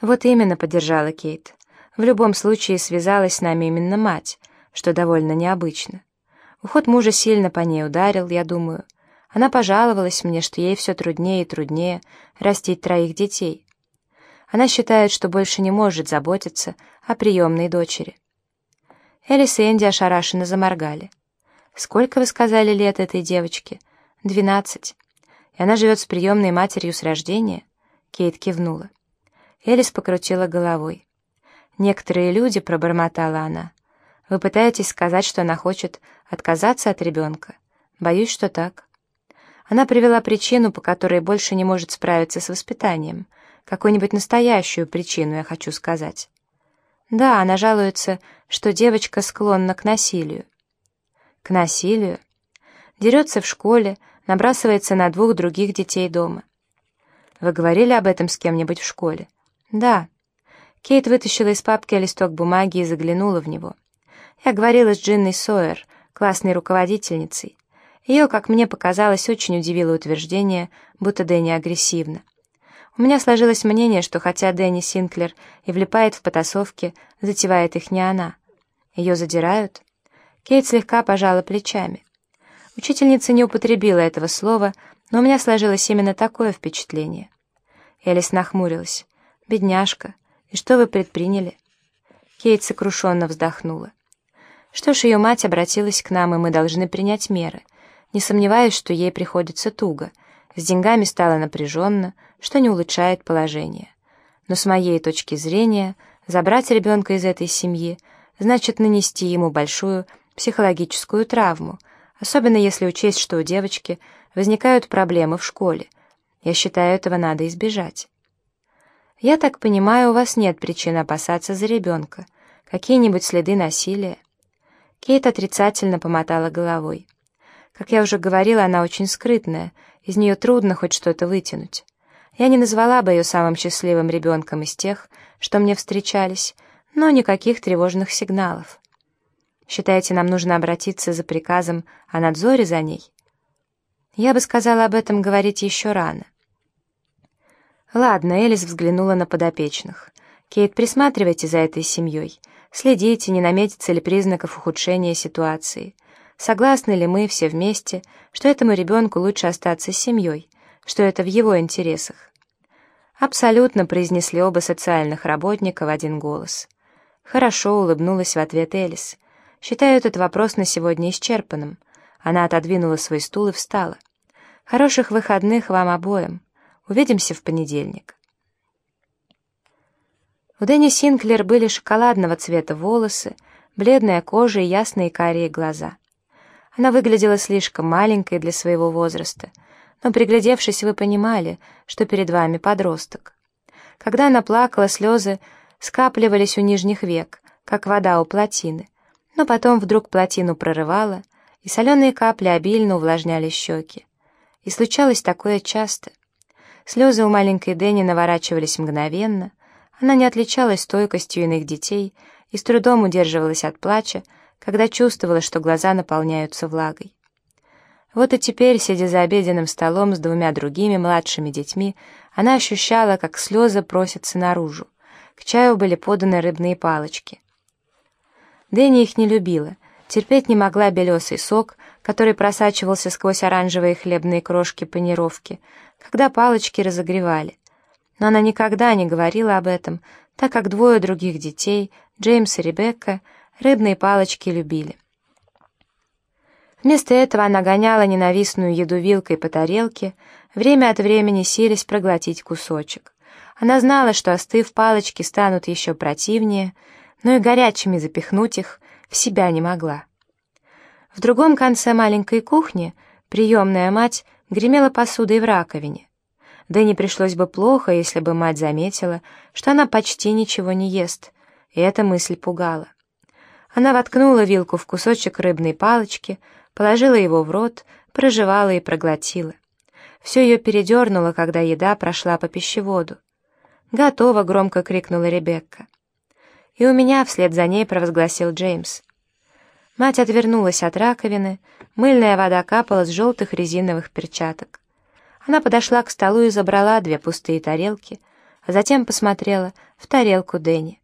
Вот именно поддержала Кейт. В любом случае связалась с нами именно мать, что довольно необычно. Уход мужа сильно по ней ударил, я думаю. Она пожаловалась мне, что ей все труднее и труднее растить троих детей. Она считает, что больше не может заботиться о приемной дочери. Элис и Энди ошарашенно заморгали. «Сколько, вы сказали, лет этой девочке?» «Двенадцать. И она живет с приемной матерью с рождения?» Кейт кивнула. Элис покрутила головой. «Некоторые люди», — пробормотала она, — «вы пытаетесь сказать, что она хочет отказаться от ребенка? Боюсь, что так». Она привела причину, по которой больше не может справиться с воспитанием. Какую-нибудь настоящую причину, я хочу сказать. Да, она жалуется, что девочка склонна к насилию. К насилию? Дерется в школе, набрасывается на двух других детей дома. Вы говорили об этом с кем-нибудь в школе? Да. Кейт вытащила из папки листок бумаги и заглянула в него. Я говорила с Джинной Сойер, классной руководительницей. Ее, как мне показалось, очень удивило утверждение, будто Дэнни агрессивна. У меня сложилось мнение, что хотя Дэнни Синклер и влипает в потасовки, затевает их не она. Ее задирают. Кейт слегка пожала плечами. Учительница не употребила этого слова, но у меня сложилось именно такое впечатление. Элис нахмурилась. «Бедняжка, и что вы предприняли?» Кейт сокрушенно вздохнула. «Что ж, ее мать обратилась к нам, и мы должны принять меры. Не сомневаюсь, что ей приходится туго. С деньгами стало напряженно, что не улучшает положение. Но с моей точки зрения, забрать ребенка из этой семьи значит нанести ему большую психологическую травму, особенно если учесть, что у девочки возникают проблемы в школе. Я считаю, этого надо избежать. Я так понимаю, у вас нет причин опасаться за ребенка. Какие-нибудь следы насилия? Кейт отрицательно помотала головой. Как я уже говорила, она очень скрытная, из нее трудно хоть что-то вытянуть. Я не назвала бы ее самым счастливым ребенком из тех, что мне встречались, но никаких тревожных сигналов. Считаете, нам нужно обратиться за приказом о надзоре за ней? Я бы сказала об этом говорить еще рано. Ладно, Элис взглянула на подопечных. Кейт, присматривайте за этой семьей. Следите, не наметится ли признаков ухудшения ситуации. Согласны ли мы все вместе, что этому ребенку лучше остаться с семьей, что это в его интересах? Абсолютно произнесли оба социальных работника в один голос. Хорошо улыбнулась в ответ Элис. Считаю этот вопрос на сегодня исчерпанным. Она отодвинула свой стул и встала. Хороших выходных вам обоим. Увидимся в понедельник. У Дэнни Синклер были шоколадного цвета волосы, бледная кожа и ясные карие глаза. Она выглядела слишком маленькой для своего возраста, но, приглядевшись, вы понимали, что перед вами подросток. Когда она плакала, слезы скапливались у нижних век, как вода у плотины, но потом вдруг плотину прорывало, и соленые капли обильно увлажняли щеки. И случалось такое часто. Слезы у маленькой Дэнни наворачивались мгновенно, она не отличалась стойкостью иных детей и с трудом удерживалась от плача, когда чувствовала, что глаза наполняются влагой. Вот и теперь, сидя за обеденным столом с двумя другими младшими детьми, она ощущала, как слезы просятся наружу. К чаю были поданы рыбные палочки. Дэнни их не любила, терпеть не могла белесый сок, который просачивался сквозь оранжевые хлебные крошки панировки, когда палочки разогревали. Но она никогда не говорила об этом, так как двое других детей, Джеймс и Ребекка, рыбные палочки любили. Вместо этого она гоняла ненавистную еду вилкой по тарелке, время от времени сились проглотить кусочек. Она знала, что остыв палочки станут еще противнее, но и горячими запихнуть их в себя не могла. В другом конце маленькой кухни приемная мать гремела посудой в раковине. Да не пришлось бы плохо, если бы мать заметила, что она почти ничего не ест, и эта мысль пугала. Она воткнула вилку в кусочек рыбной палочки, положила его в рот, прожевала и проглотила. Все ее передернуло, когда еда прошла по пищеводу. «Готово!» — громко крикнула Ребекка. И у меня вслед за ней провозгласил Джеймс. Мать отвернулась от раковины, мыльная вода капала с желтых резиновых перчаток. Она подошла к столу и забрала две пустые тарелки, а затем посмотрела в тарелку Дэнни.